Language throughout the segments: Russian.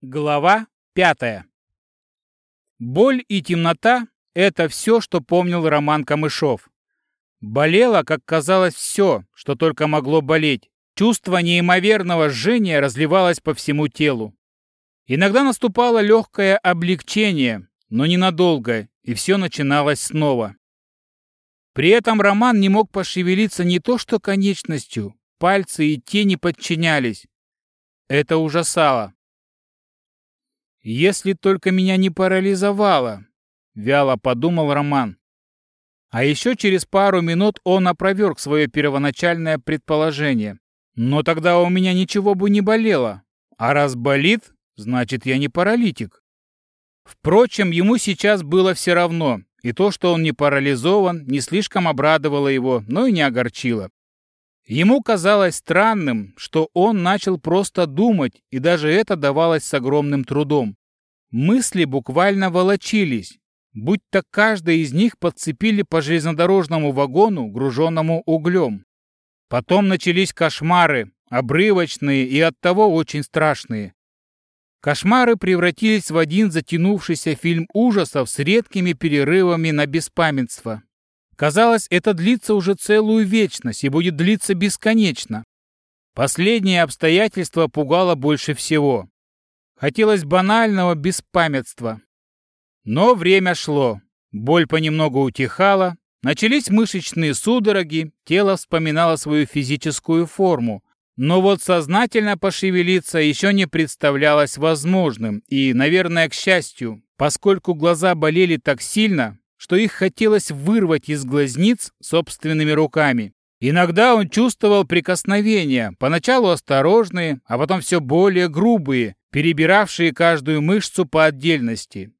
Глава пятая. Боль и темнота — это все, что помнил Роман Камышов. Болело, как казалось, все, что только могло болеть. Чувство неимоверного жжения разливалось по всему телу. Иногда наступало легкое облегчение, но ненадолго, и все начиналось снова. При этом Роман не мог пошевелиться не то что конечностью, пальцы и те не подчинялись. Это ужасало. Если только меня не парализовало, вяло подумал Роман. А еще через пару минут он опроверг свое первоначальное предположение. Но тогда у меня ничего бы не болело. А раз болит, значит, я не паралитик. Впрочем, ему сейчас было все равно, и то, что он не парализован, не слишком обрадовало его, но и не огорчило. Ему казалось странным, что он начал просто думать, и даже это давалось с огромным трудом. Мысли буквально волочились, будто каждый из них подцепили по железнодорожному вагону, груженному углем. Потом начались кошмары, обрывочные и оттого очень страшные. Кошмары превратились в один затянувшийся фильм ужасов с редкими перерывами на беспамятство. Казалось, это длится уже целую вечность и будет длиться бесконечно. Последнее обстоятельство пугало больше всего. Хотелось банального беспамятства. Но время шло. Боль понемногу утихала, начались мышечные судороги, тело вспоминало свою физическую форму. Но вот сознательно пошевелиться еще не представлялось возможным, и, наверное, к счастью, поскольку глаза болели так сильно, что их хотелось вырвать из глазниц собственными руками. Иногда он чувствовал прикосновения, поначалу осторожные, а потом все более грубые, перебиравшие каждую мышцу по отдельности.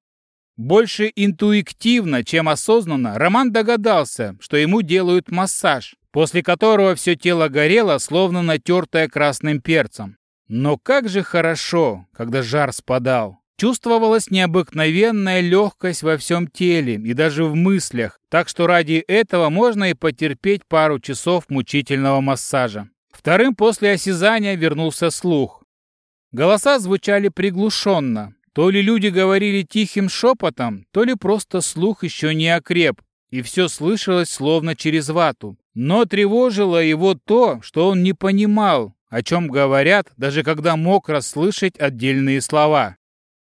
Больше интуитивно, чем осознанно, Роман догадался, что ему делают массаж, после которого все тело горело, словно натертое красным перцем. Но как же хорошо, когда жар спадал. Чувствовалась необыкновенная легкость во всем теле и даже в мыслях, так что ради этого можно и потерпеть пару часов мучительного массажа. Вторым после осязания вернулся слух. Голоса звучали приглушенно. То ли люди говорили тихим шепотом, то ли просто слух еще не окреп, и все слышалось словно через вату. Но тревожило его то, что он не понимал, о чем говорят, даже когда мог расслышать отдельные слова.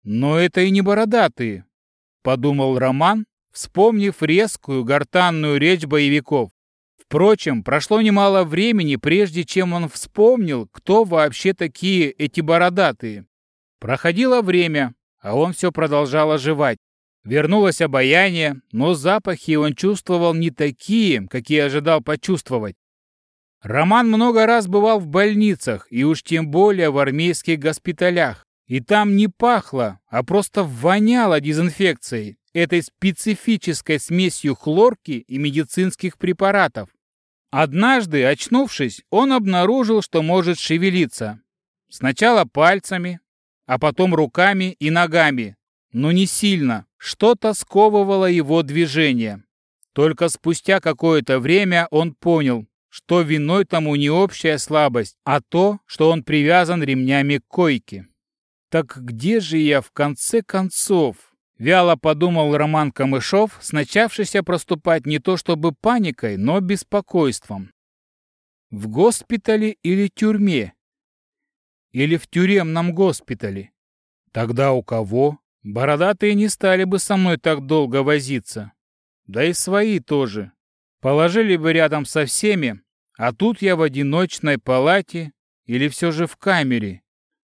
«Но это и не бородатые», — подумал Роман, вспомнив резкую гортанную речь боевиков. Впрочем, прошло немало времени, прежде чем он вспомнил, кто вообще такие эти бородатые. Проходило время, а он все продолжал оживать. Вернулось обаяние, но запахи он чувствовал не такие, какие ожидал почувствовать. Роман много раз бывал в больницах и уж тем более в армейских госпиталях. И там не пахло, а просто воняло дезинфекцией, этой специфической смесью хлорки и медицинских препаратов. Однажды, очнувшись, он обнаружил, что может шевелиться. Сначала пальцами, а потом руками и ногами, но не сильно. Что-то сковывало его движение. Только спустя какое-то время он понял, что виной тому не общая слабость, а то, что он привязан ремнями к койке. Так где же я в конце концов? Вяло подумал Роман Камышов, начавшийся проступать не то чтобы паникой, но беспокойством. В госпитале или тюрьме? Или в тюремном госпитале? Тогда у кого? Бородатые не стали бы со мной так долго возиться. Да и свои тоже. Положили бы рядом со всеми, а тут я в одиночной палате или все же в камере.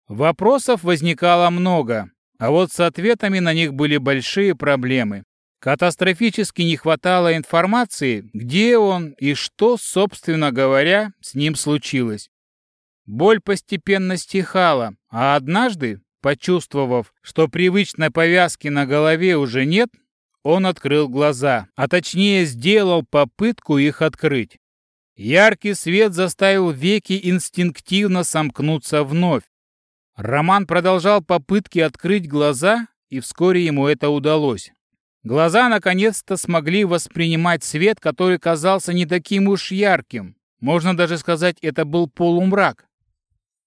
Вопросов возникало много, а вот с ответами на них были большие проблемы. Катастрофически не хватало информации, где он и что, собственно говоря, с ним случилось. Боль постепенно стихала, а однажды, почувствовав, что привычной повязки на голове уже нет, он открыл глаза, а точнее сделал попытку их открыть. Яркий свет заставил веки инстинктивно сомкнуться вновь, Роман продолжал попытки открыть глаза, и вскоре ему это удалось. Глаза наконец-то смогли воспринимать свет, который казался не таким уж ярким. Можно даже сказать, это был полумрак.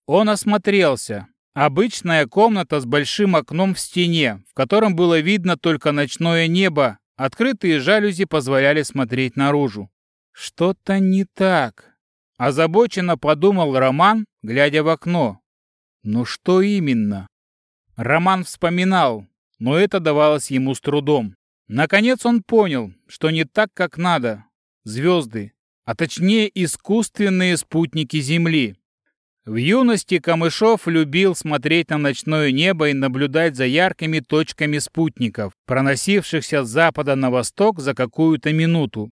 Он осмотрелся. Обычная комната с большим окном в стене, в котором было видно только ночное небо, открытые жалюзи позволяли смотреть наружу. Что-то не так. Озабоченно подумал Роман, глядя в окно. Но что именно? Роман вспоминал, но это давалось ему с трудом. Наконец он понял, что не так, как надо. Звезды, а точнее искусственные спутники Земли. В юности Камышов любил смотреть на ночное небо и наблюдать за яркими точками спутников, проносившихся с запада на восток за какую-то минуту.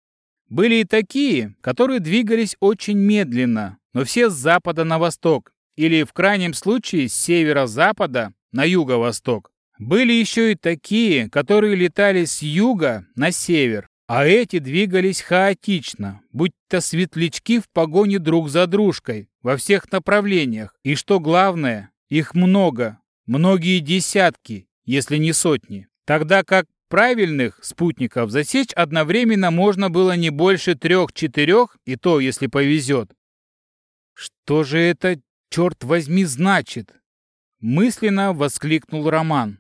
Были и такие, которые двигались очень медленно, но все с запада на восток, или в крайнем случае с севера-запада на юго-восток. Были еще и такие, которые летали с юга на север, а эти двигались хаотично, будь-то светлячки в погоне друг за дружкой, во всех направлениях. И что главное, их много, многие десятки, если не сотни. Тогда как правильных спутников засечь одновременно можно было не больше трех-четырех, и то, если повезет. Что же это, черт возьми, значит? Мысленно воскликнул Роман.